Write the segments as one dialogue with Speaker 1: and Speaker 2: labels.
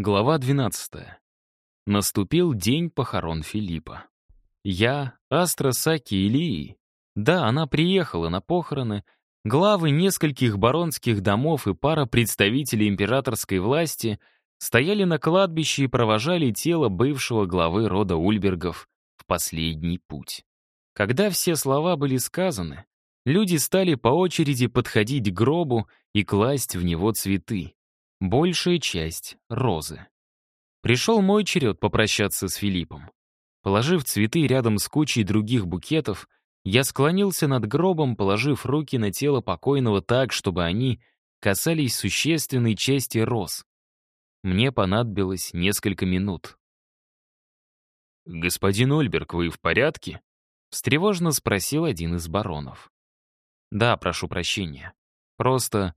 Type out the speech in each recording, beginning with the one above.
Speaker 1: Глава 12. Наступил день похорон Филиппа. Я, Астра Саки и. Да, она приехала на похороны. Главы нескольких баронских домов и пара представителей императорской власти стояли на кладбище и провожали тело бывшего главы рода Ульбергов в последний путь. Когда все слова были сказаны, люди стали по очереди подходить к гробу и класть в него цветы большая часть — розы. Пришел мой черед попрощаться с Филиппом. Положив цветы рядом с кучей других букетов, я склонился над гробом, положив руки на тело покойного так, чтобы они касались существенной части роз. Мне понадобилось несколько минут. «Господин Ольберг, вы в порядке?» — встревожно спросил один из баронов. «Да, прошу прощения. Просто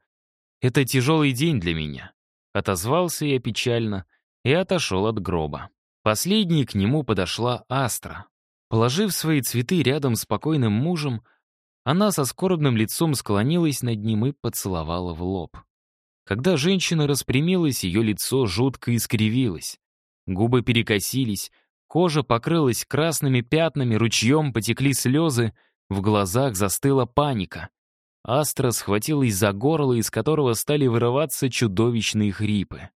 Speaker 1: это тяжелый день для меня. Отозвался я печально и отошел от гроба. Последней к нему подошла Астра. Положив свои цветы рядом с покойным мужем, она со скорбным лицом склонилась над ним и поцеловала в лоб. Когда женщина распрямилась, ее лицо жутко искривилось. Губы перекосились, кожа покрылась красными пятнами, ручьем потекли слезы, в глазах застыла паника. Астра схватилась за горло, из которого стали вырываться чудовищные хрипы.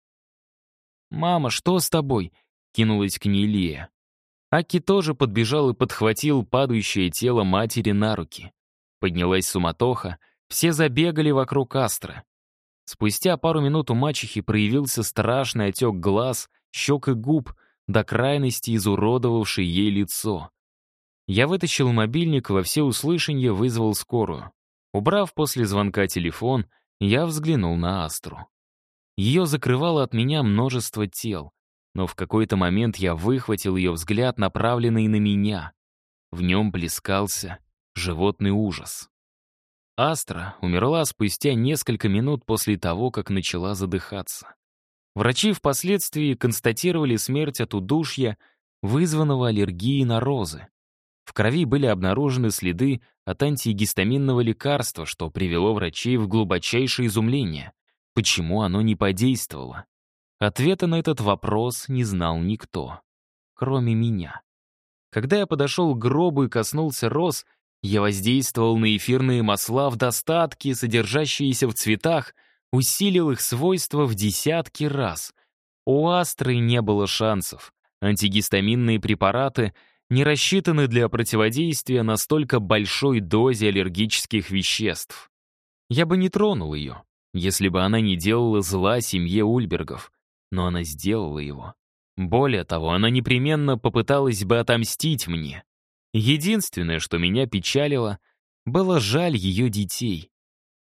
Speaker 1: «Мама, что с тобой?» — кинулась к ней Лия. Аки тоже подбежал и подхватил падающее тело матери на руки. Поднялась суматоха, все забегали вокруг Астры. Спустя пару минут у мачехи проявился страшный отек глаз, щек и губ, до крайности изуродовавший ей лицо. Я вытащил мобильник, во всеуслышание вызвал скорую. Убрав после звонка телефон, я взглянул на Астру. Ее закрывало от меня множество тел, но в какой-то момент я выхватил ее взгляд, направленный на меня. В нем плескался животный ужас. Астра умерла спустя несколько минут после того, как начала задыхаться. Врачи впоследствии констатировали смерть от удушья, вызванного аллергией на розы. В крови были обнаружены следы от антигистаминного лекарства, что привело врачей в глубочайшее изумление. Почему оно не подействовало? Ответа на этот вопрос не знал никто, кроме меня. Когда я подошел к гробу и коснулся роз, я воздействовал на эфирные масла в достатке, содержащиеся в цветах, усилил их свойства в десятки раз. У астры не было шансов. Антигистаминные препараты — не рассчитаны для противодействия настолько большой дозе аллергических веществ. Я бы не тронул ее, если бы она не делала зла семье Ульбергов, но она сделала его. Более того, она непременно попыталась бы отомстить мне. Единственное, что меня печалило, было жаль ее детей.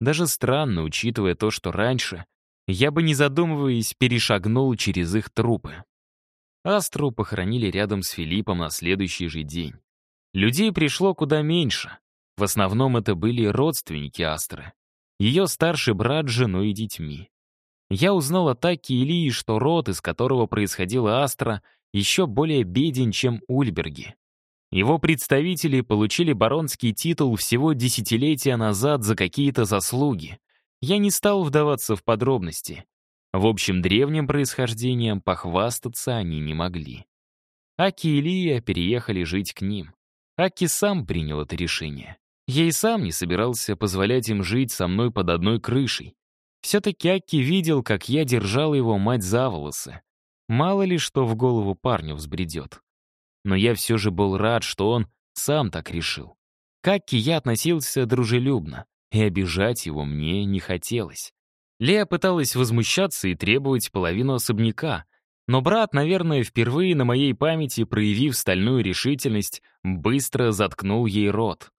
Speaker 1: Даже странно, учитывая то, что раньше я бы, не задумываясь, перешагнул через их трупы. Астру похоронили рядом с Филиппом на следующий же день. Людей пришло куда меньше. В основном это были родственники Астры. Ее старший брат с женой и детьми. Я узнал от Таки Илии, что род, из которого происходила Астра, еще более беден, чем Ульберги. Его представители получили баронский титул всего десятилетия назад за какие-то заслуги. Я не стал вдаваться в подробности. В общем, древним происхождением похвастаться они не могли. Аки и Лия переехали жить к ним. Аки сам принял это решение. Я и сам не собирался позволять им жить со мной под одной крышей. Все-таки Аки видел, как я держал его мать за волосы. Мало ли что в голову парню взбредет. Но я все же был рад, что он сам так решил. К Аки я относился дружелюбно, и обижать его мне не хотелось. Лея пыталась возмущаться и требовать половину особняка, но брат, наверное, впервые на моей памяти, проявив стальную решительность, быстро заткнул ей рот.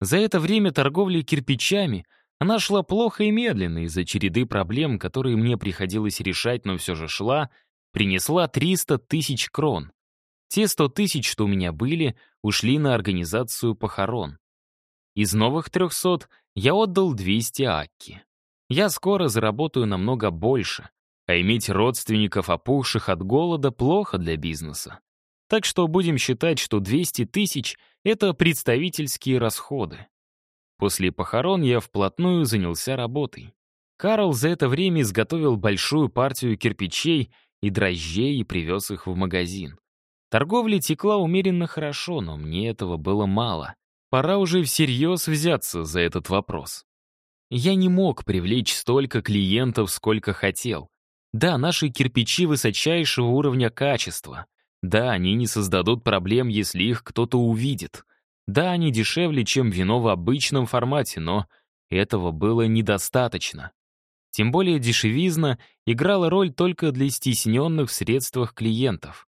Speaker 1: За это время торговли кирпичами она шла плохо и медленно из-за череды проблем, которые мне приходилось решать, но все же шла, принесла 300 тысяч крон. Те 100 тысяч, что у меня были, ушли на организацию похорон. Из новых 300 я отдал 200 акки. Я скоро заработаю намного больше, а иметь родственников, опухших от голода, плохо для бизнеса. Так что будем считать, что 200 тысяч — это представительские расходы. После похорон я вплотную занялся работой. Карл за это время изготовил большую партию кирпичей, и дрожжей и привез их в магазин. Торговля текла умеренно хорошо, но мне этого было мало. Пора уже всерьез взяться за этот вопрос. Я не мог привлечь столько клиентов, сколько хотел. Да, наши кирпичи высочайшего уровня качества. Да, они не создадут проблем, если их кто-то увидит. Да, они дешевле, чем вино в обычном формате, но этого было недостаточно. Тем более дешевизна играла роль только для стесненных в средствах клиентов.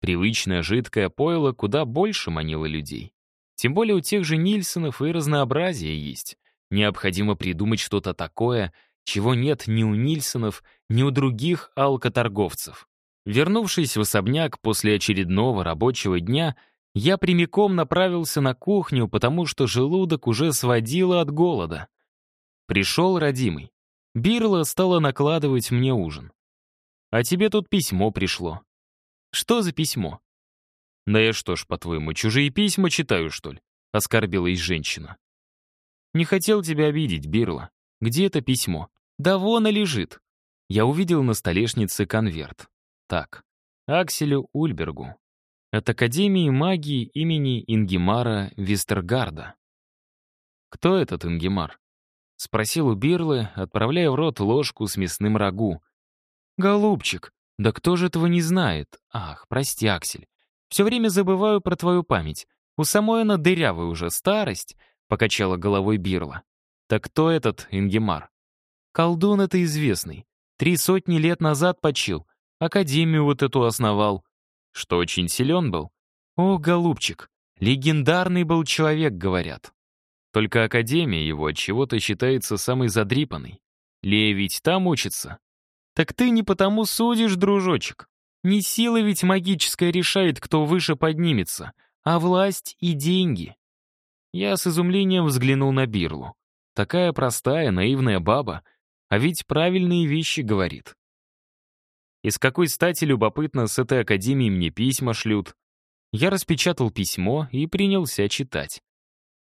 Speaker 1: Привычное жидкое пойло куда больше манило людей. Тем более у тех же Нильсонов и разнообразие есть. Необходимо придумать что-то такое, чего нет ни у Нильсонов, ни у других алкоторговцев. Вернувшись в особняк после очередного рабочего дня, я прямиком направился на кухню, потому что желудок уже сводило от голода. Пришел родимый. Бирла стала накладывать мне ужин. «А тебе тут письмо пришло». «Что за письмо?» «Да я что ж, по-твоему, чужие письма читаю, что ли?» — оскорбилась женщина. «Не хотел тебя обидеть, Бирла. Где это письмо?» «Да вон и лежит». Я увидел на столешнице конверт. Так, Акселю Ульбергу. От Академии магии имени Ингемара Вистергарда. Кто этот Ингемар? — спросил у Бирлы, отправляя в рот ложку с мясным рагу. «Голубчик, да кто же этого не знает? Ах, прости, Аксель. Все время забываю про твою память. У самой она дырявая уже старость», — покачала головой Бирла. «Так кто этот Ингемар?» «Колдун это известный. Три сотни лет назад почил. Академию вот эту основал. Что очень силен был? О, голубчик, легендарный был человек, говорят. Только Академия его от чего-то считается самой задрипанной. Лея ведь там учится. Так ты не потому судишь, дружочек. Не сила ведь магическая решает, кто выше поднимется, а власть и деньги. Я с изумлением взглянул на Бирлу. Такая простая, наивная баба, а ведь правильные вещи говорит. Из какой стати, любопытно, с этой академии мне письма шлют? Я распечатал письмо и принялся читать.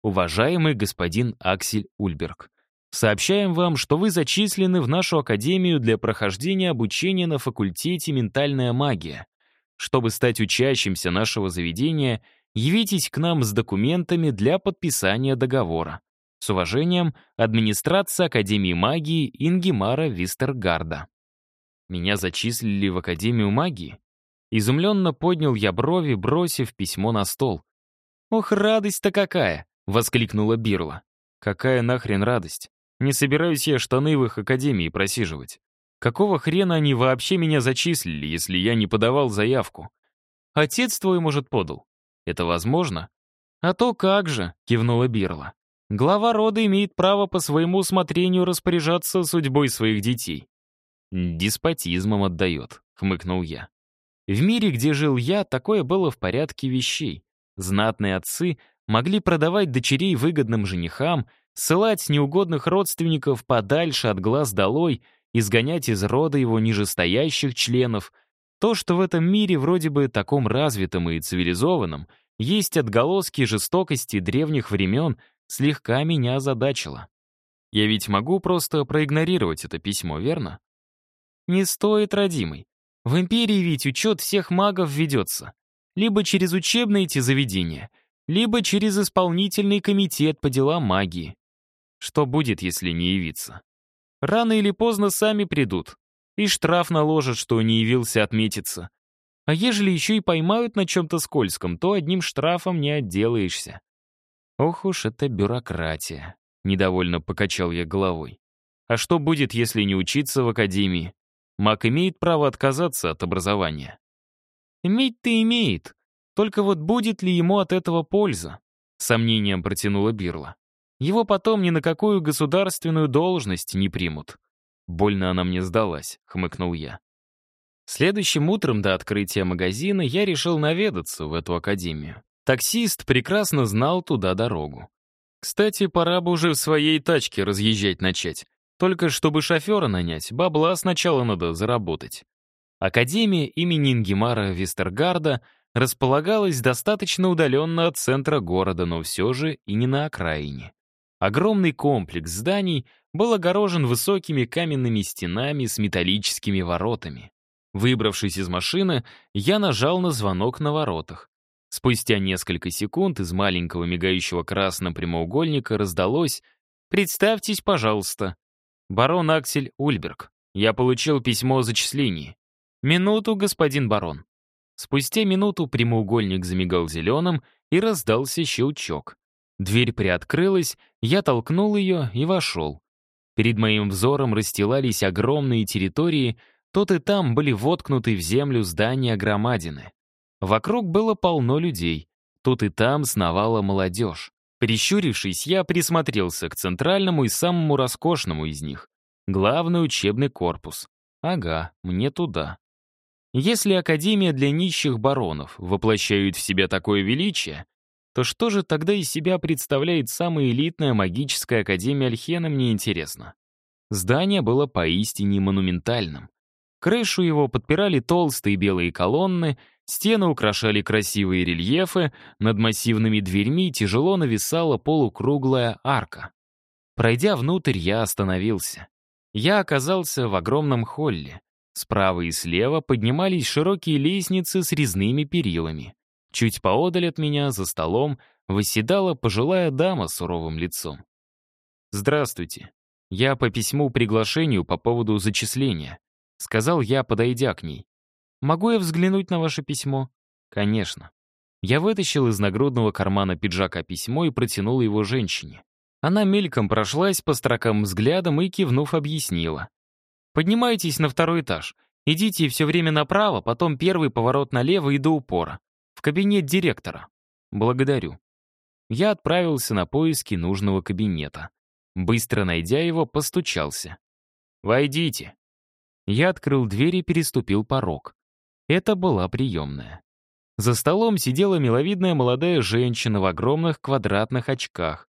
Speaker 1: Уважаемый господин Аксель Ульберг, сообщаем вам, что вы зачислены в нашу академию для прохождения обучения на факультете «Ментальная магия». Чтобы стать учащимся нашего заведения, явитесь к нам с документами для подписания договора. С уважением, администрация Академии магии Ингемара Вистергарда. Меня зачислили в Академию магии? Изумленно поднял я брови, бросив письмо на стол. Ох, радость-то какая! — воскликнула Бирла. «Какая нахрен радость? Не собираюсь я штаны в их академии просиживать. Какого хрена они вообще меня зачислили, если я не подавал заявку? Отец твой, может, подал? Это возможно?» «А то как же», — кивнула Бирла. «Глава рода имеет право по своему усмотрению распоряжаться судьбой своих детей». «Деспотизмом отдает», — хмыкнул я. В мире, где жил я, такое было в порядке вещей. Знатные отцы могли продавать дочерей выгодным женихам, ссылать неугодных родственников подальше от глаз долой, изгонять из рода его нижестоящих членов. То, что в этом мире вроде бы таком развитом и цивилизованном, есть отголоски жестокости древних времен, слегка меня озадачило. Я ведь могу просто проигнорировать это письмо, верно? Не стоит, родимый. В империи ведь учет всех магов ведется. Либо через учебные эти заведения — либо через исполнительный комитет по делам магии. Что будет, если не явиться? Рано или поздно сами придут. И штраф наложат, что не явился отметиться. А ежели еще и поймают на чем-то скользком, то одним штрафом не отделаешься. Ох уж это бюрократия. Недовольно покачал я головой. А что будет, если не учиться в академии? Маг имеет право отказаться от образования. Иметь-то имеет, только вот будет ли ему от этого польза? Сомнением протянула Бирла. Его потом ни на какую государственную должность не примут. Больно она мне сдалась, хмыкнул я. Следующим утром до открытия магазина я решил наведаться в эту академию. Таксист прекрасно знал туда дорогу. Кстати, пора бы уже в своей тачке разъезжать начать. Только чтобы шофера нанять, бабла сначала надо заработать. Академия имени Ингемара Вестергарда располагалась достаточно удаленно от центра города, но все же и не на окраине. Огромный комплекс зданий был огорожен высокими каменными стенами с металлическими воротами. Выбравшись из машины, я нажал на звонок на воротах. Спустя несколько секунд из маленького мигающего красным прямоугольника раздалось «Представьтесь, пожалуйста». Барон Аксель Ульберг. Я получил письмо о зачислении. Минуту, господин барон. Спустя минуту прямоугольник замигал зеленым и раздался щелчок. Дверь приоткрылась, я толкнул ее и вошел. Перед моим взором расстилались огромные территории, тут и там были воткнуты в землю здания громадины. Вокруг было полно людей, тут и там сновала молодежь. Прищурившись, я присмотрелся к центральному и самому роскошному из них. Главный учебный корпус. Ага, мне туда. Если Академия для нищих баронов воплощает в себя такое величие, то что же тогда из себя представляет самая элитная магическая Академия Альхена, мне интересно. Здание было поистине монументальным. Крышу его подпирали толстые белые колонны, стены украшали красивые рельефы, над массивными дверьми тяжело нависала полукруглая арка. Пройдя внутрь, я остановился. Я оказался в огромном холле. Справа и слева поднимались широкие лестницы с резными перилами. Чуть поодаль от меня, за столом, восседала пожилая дама с суровым лицом. «Здравствуйте. Я по письму приглашению по поводу зачисления», — сказал я, подойдя к ней. «Могу я взглянуть на ваше письмо?» «Конечно». Я вытащил из нагрудного кармана пиджака письмо и протянул его женщине. Она мельком прошлась по строкам взглядом и, кивнув, объяснила. «Поднимайтесь на второй этаж. Идите все время направо, потом первый поворот налево и до упора. В кабинет директора. Благодарю». Я отправился на поиски нужного кабинета. Быстро найдя его, постучался. «Войдите». Я открыл дверь и переступил порог. Это была приемная. За столом сидела миловидная молодая женщина в огромных квадратных очках.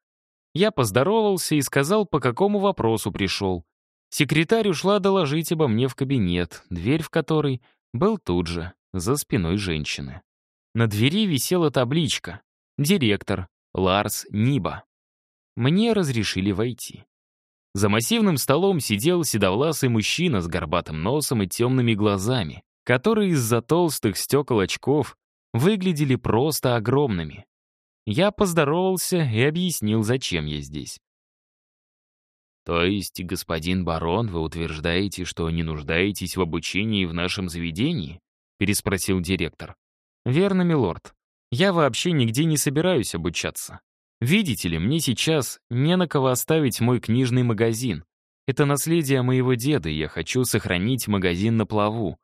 Speaker 1: Я поздоровался и сказал, по какому вопросу пришел. Секретарь ушла доложить обо мне в кабинет, дверь в который был тут же, за спиной женщины. На двери висела табличка «Директор Ларс Ниба». Мне разрешили войти. За массивным столом сидел седовласый мужчина с горбатым носом и темными глазами, которые из-за толстых стекол очков выглядели просто огромными. Я поздоровался и объяснил, зачем я здесь. «То есть, господин барон, вы утверждаете, что не нуждаетесь в обучении в нашем заведении?» — переспросил директор. «Верно, милорд. Я вообще нигде не собираюсь обучаться. Видите ли, мне сейчас не на кого оставить мой книжный магазин. Это наследие моего деда, и я хочу сохранить магазин на плаву.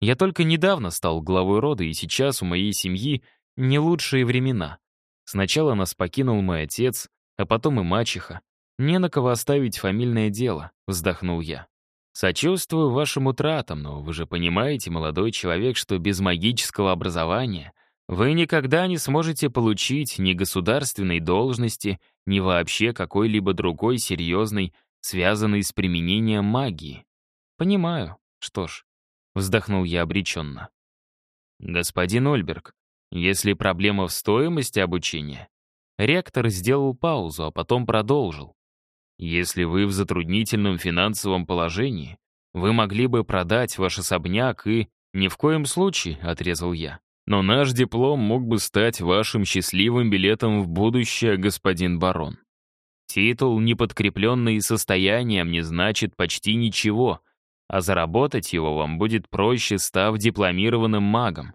Speaker 1: Я только недавно стал главой рода, и сейчас у моей семьи не лучшие времена. Сначала нас покинул мой отец, а потом и мачеха. Не на кого оставить фамильное дело, вздохнул я. Сочувствую вашим утратам, но вы же понимаете, молодой человек, что без магического образования вы никогда не сможете получить ни государственной должности, ни вообще какой-либо другой серьезной, связанной с применением магии. Понимаю. Что ж, вздохнул я обреченно. Господин Ольберг, если проблема в стоимости обучения, ректор сделал паузу, а потом продолжил. Если вы в затруднительном финансовом положении, вы могли бы продать ваш особняк и... Ни в коем случае, отрезал я. Но наш диплом мог бы стать вашим счастливым билетом в будущее, господин барон. Титул, не подкрепленный состоянием, не значит почти ничего, а заработать его вам будет проще, став дипломированным магом.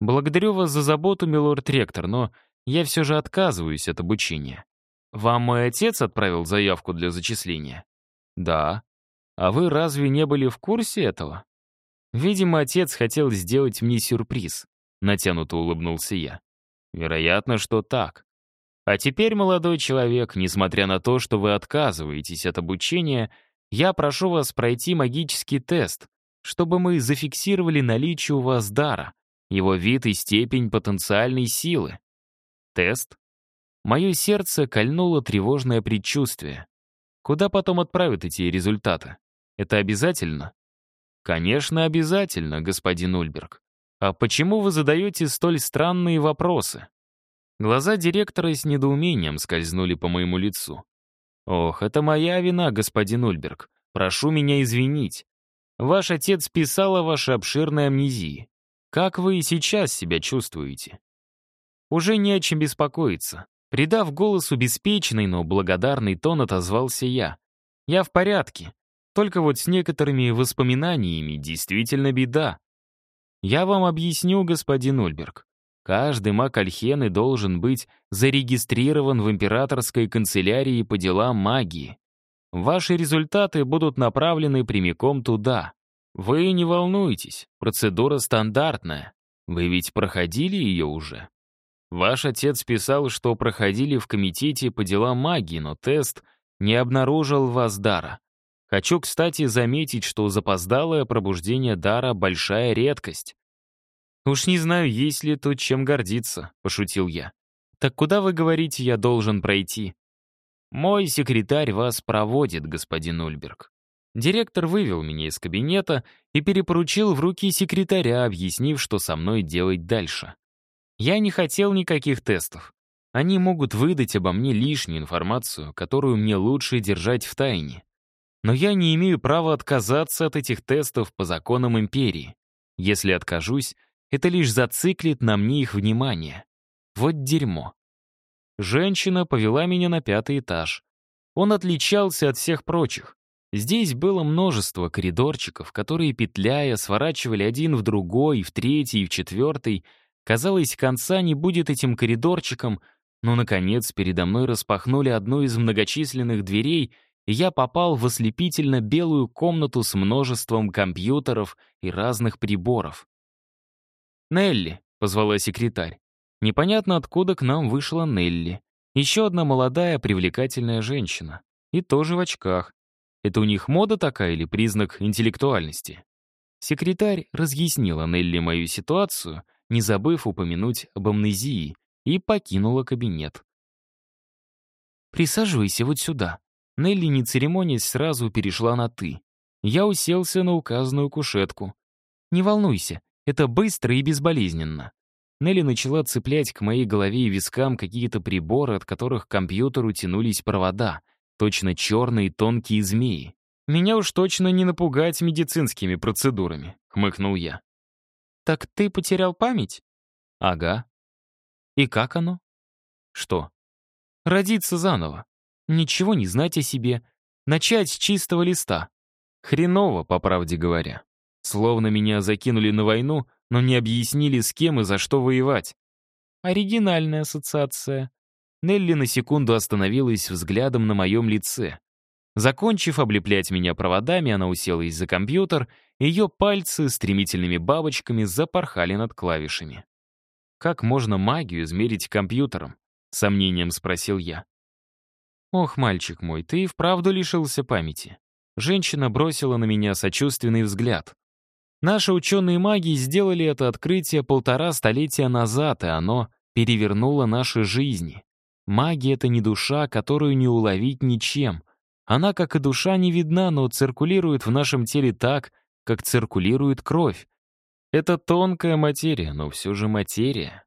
Speaker 1: Благодарю вас за заботу, милорд-ректор, но я все же отказываюсь от обучения. Вам мой отец отправил заявку для зачисления? Да. А вы разве не были в курсе этого? Видимо, отец хотел сделать мне сюрприз. Натянуто улыбнулся я. Вероятно, что так. А теперь, молодой человек, несмотря на то, что вы отказываетесь от обучения, я прошу вас пройти магический тест, чтобы мы зафиксировали наличие у вас дара, его вид и степень потенциальной силы. Тест? Мое сердце кольнуло тревожное предчувствие. Куда потом отправят эти результаты? Это обязательно? Конечно, обязательно, господин Ульберг. А почему вы задаете столь странные вопросы? Глаза директора с недоумением скользнули по моему лицу. «Ох, это моя вина, господин Ульберг. Прошу меня извинить. Ваш отец писал о вашей обширной амнезии. Как вы и сейчас себя чувствуете? Уже не о чем беспокоиться. Придав голосу беспечный, но благодарный тон, отозвался я. Я в порядке. Только вот с некоторыми воспоминаниями действительно беда. Я вам объясню, господин Ульберг. Каждый маг Альхены должен быть зарегистрирован в императорской канцелярии по делам магии. Ваши результаты будут направлены прямиком туда. Вы не волнуйтесь, процедура стандартная. Вы ведь проходили ее уже. Ваш отец писал, что проходили в комитете по делам магии, но тест не обнаружил вас дара. Хочу, кстати, заметить, что запоздалое пробуждение дара — большая редкость. «Уж не знаю, есть ли тут чем гордиться», — пошутил я. «Так куда, вы говорите, я должен пройти?» «Мой секретарь вас проводит, господин Ульберг». Директор вывел меня из кабинета и перепоручил в руки секретаря, объяснив, что со мной делать дальше. Я не хотел никаких тестов. Они могут выдать обо мне лишнюю информацию, которую мне лучше держать в тайне. Но я не имею права отказаться от этих тестов по законам империи. Если откажусь, это лишь зациклит на мне их внимание. Вот дерьмо. Женщина повела меня на пятый этаж. Он отличался от всех прочих. Здесь было множество коридорчиков, которые, петляя, сворачивали один в другой, в третий, в четвертый, Казалось, конца не будет этим коридорчиком, но, наконец, передо мной распахнули одну из многочисленных дверей, и я попал в ослепительно белую комнату с множеством компьютеров и разных приборов. «Нелли», — позвала секретарь. Непонятно, откуда к нам вышла Нелли. Еще одна молодая, привлекательная женщина. И тоже в очках. Это у них мода такая или признак интеллектуальности? Секретарь разъяснила Нелли мою ситуацию — не забыв упомянуть об амнезии, и покинула кабинет. «Присаживайся вот сюда». Нелли, не церемонясь, сразу перешла на «ты». Я уселся на указанную кушетку. «Не волнуйся, это быстро и безболезненно». Нелли начала цеплять к моей голове и вискам какие-то приборы, от которых к компьютеру тянулись провода, точно черные тонкие змеи. «Меня уж точно не напугать медицинскими процедурами», — хмыкнул я. «Так ты потерял память?» «Ага». «И как оно?» «Что?» «Родиться заново. Ничего не знать о себе. Начать с чистого листа. Хреново, по правде говоря. Словно меня закинули на войну, но не объяснили, с кем и за что воевать. Оригинальная ассоциация. Нелли на секунду остановилась взглядом на моем лице. Закончив облеплять меня проводами, она уселась за компьютер, ее пальцы стремительными бабочками запорхали над клавишами. «Как можно магию измерить компьютером?» — сомнением спросил я. «Ох, мальчик мой, ты и вправду лишился памяти». Женщина бросила на меня сочувственный взгляд. Наши ученые маги сделали это открытие полтора столетия назад, и оно перевернуло наши жизни. Магия — это не душа, которую не уловить ничем. Она, как и душа, не видна, но циркулирует в нашем теле так, как циркулирует кровь. Это тонкая материя, но все же материя.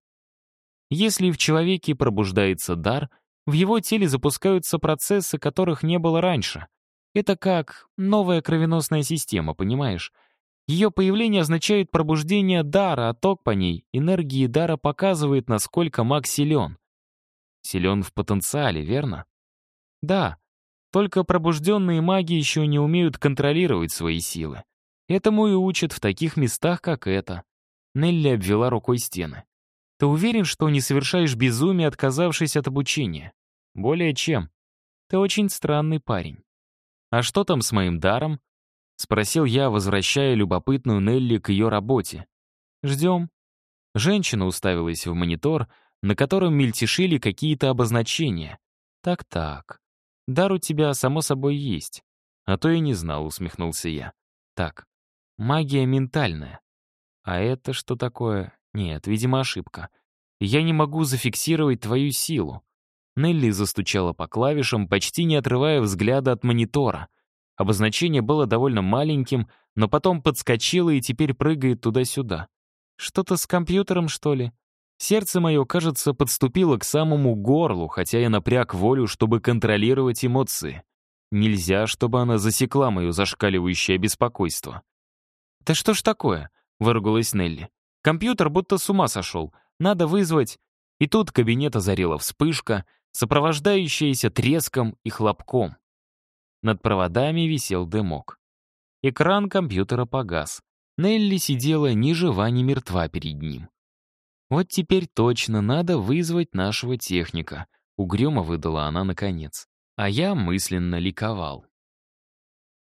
Speaker 1: Если в человеке пробуждается дар, в его теле запускаются процессы, которых не было раньше. Это как новая кровеносная система, понимаешь? Ее появление означает пробуждение дара, а ток по ней, энергии дара показывает, насколько маг силен. Силен в потенциале, верно? Да, только пробужденные маги еще не умеют контролировать свои силы. Этому и учат в таких местах, как это. Нелли обвела рукой стены. Ты уверен, что не совершаешь безумие, отказавшись от обучения? Более чем. Ты очень странный парень. А что там с моим даром? Спросил я, возвращая любопытную Нелли к ее работе. Ждем. Женщина уставилась в монитор, на котором мельтешили какие-то обозначения. Так-так. Дар у тебя, само собой, есть. А то и не знал, усмехнулся я. Так, магия ментальная. А это что такое? Нет, видимо, ошибка. Я не могу зафиксировать твою силу. Нелли застучала по клавишам, почти не отрывая взгляда от монитора. Обозначение было довольно маленьким, но потом подскочило и теперь прыгает туда-сюда. Что-то с компьютером, что ли? Сердце мое, кажется, подступило к самому горлу, хотя я напряг волю, чтобы контролировать эмоции. Нельзя, чтобы она засекла мое зашкаливающее беспокойство. «Да что ж такое?» — выругалась Нелли. «Компьютер будто с ума сошел. Надо вызвать...» И тут кабинет озарила вспышка, сопровождающаяся треском и хлопком. Над проводами висел дымок. Экран компьютера погас. Нелли сидела ни жива, ни мертва перед ним. «Вот теперь точно надо вызвать нашего техника», — угрюмо выдала она наконец. А я мысленно ликовал.